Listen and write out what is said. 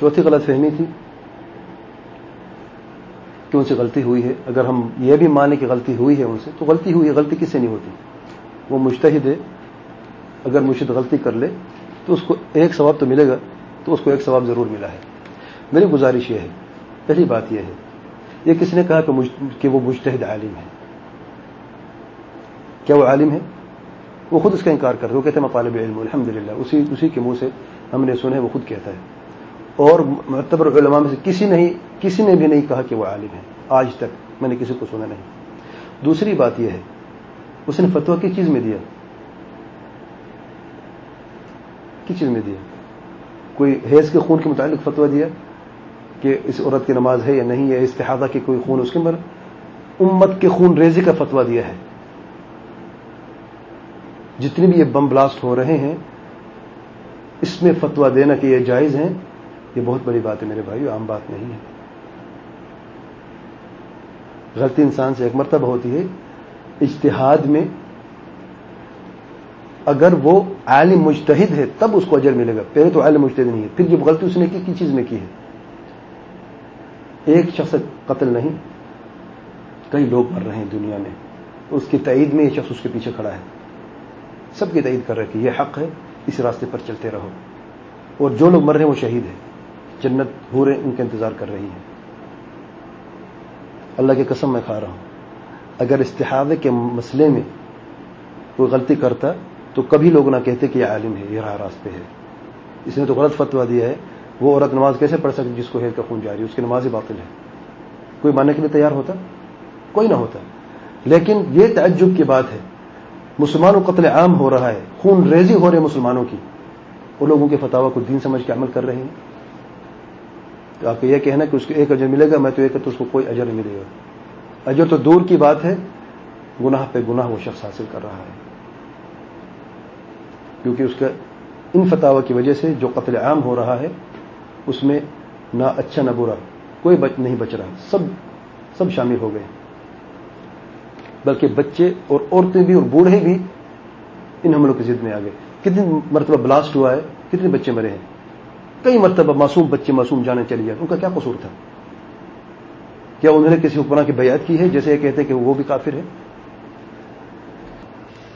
چوتھی غلط فہمی تھی کہ ان سے غلطی ہوئی ہے۔ اگر ہم یہ بھی مانیں کہ غلطی ہوئی ہے ان سے، تو غلطی ہوئی ہے، غلطی کس سے نہیں ہوتی؟ وہ مشتحد ہے۔ اگر مشد غلطی کر لے، تو اس کو ایک ثواب تو ملے گا، تو اس کو ایک ثواب ضرور ملا ہے۔ میری گزارش یہ ہے، پہلی بات یہ ہے، یہ کس نے کہا کہ وہ مشتحد عالم ہے؟ کیا وہ عالم ہے؟ وہ خود اس کا انکار کر رہے وہ کہتے ہیں طالب علم الحمد للہ اسی اسی کے منہ سے ہم نے سنے وہ خود کہتا ہے۔ اور معتبر علماء میں سے کسی نے کسی نے بھی نہیں کہا کہ وہ عالم ہے۔ آج تک میں نے کسی کو سنا نہیں۔ دوسری بات یہ ہے، اس نے فتوا کس چیز میں دیا؟ کس چیز میں دیا؟ کوئی حیض کے خون کے متعلق فتوا دیا کہ اس عورت کی نماز ہے یا نہیں ہے استحادہ کی کوئی خون اس کے اندر؟ امت کے خون ریزی کا فتوا دیا ہے۔ جتنی بھی یہ بم بلاسٹ ہو رہے ہیں، اس میں فتوا دینا کہ یہ جائز ہیں۔ یہ بہت بڑی بات ہے میرے بھائی عام بات نہیں ہے۔ غلطی انسان سے ایک مرتبہ ہوتی ہے۔ اجتہاد میں اگر وہ عالم مجتہد ہے، تب اس کو اجر ملے گا۔ پہلے تو عالم مجتہد نہیں ہے، پھر جب غلطی اس نے کی چیز میں کی ہے؟ ایک شخص قتل نہیں، کئی لوگ مر رہے ہیں دنیا میں۔ اس کی تعید میں یہ شخص اس کے پیچھے کھڑا ہے۔ سب کی تعید کر رہے کہ یہ حق ہے، اس راستے پر چلتے رہو۔ اور جو لوگ مر رہے ہیں وہ شہید ہیں۔ جنت ہو رہے ان کا انتظار کر رہی ہیں۔ اللہ کی قسم میں کھا رہا ہوں۔ اگر استحادے کے مسئلے میں کوئی غلطی کرتا تو کبھی لوگ نہ کہتے کہ یہ عالم ہے، یہ راہ راستے ہے۔ اس نے تو غلط فتوا دیا ہے۔ وہ عورت نماز کیسے پڑھ سکتی جس کو ہیل کا خون جاری اس کی نماز ہی باطل ہے۔ کوئی ماننے کے لیے تیار ہوتا؟ کوئی نہ ہوتا۔ لیکن یہ تعجب کی بات ہے، مسلمانوں قتل عام ہو رہا ہے، خون ریزی ہو رہے مسلمانوں کی۔ وہ لوگوں کے فتوا کو دین سمجھ کے عمل کر رہے ہیں۔ تو آپ کو یہ کہنا کہ اس کو ایک اجر ملے گا، میں تو ایک تو اس کو کوئی اجر نہیں ملے گا۔ اجر تو دور کی بات ہے، گناہ پہ گناہ وہ شخص حاصل کر رہا ہے۔ کیونکہ اس کا ان فتوا کی وجہ سے جو قتل عام ہو رہا ہے، اس میں نہ اچھا نہ برا، کوئی بچ نہیں بچ رہا۔ سب سب شامل ہو گئے۔ بلکہ بچے اور عورتیں بھی اور بوڑھے بھی ان حملوں کی ضد میں آ گئے کتنی مرتبہ بلاسٹ ہوا ہے، کتنے بچے مرے ہیں۔ کئی مرتبہ معصوم بچے معصوم جانے چلی جاتے ان کا کیا قصور تھا؟ کیا انہوں نے کسی حکمران کی بیعت کی ہے؟ جیسے یہ کہتے ہیں کہ وہ بھی کافر ہے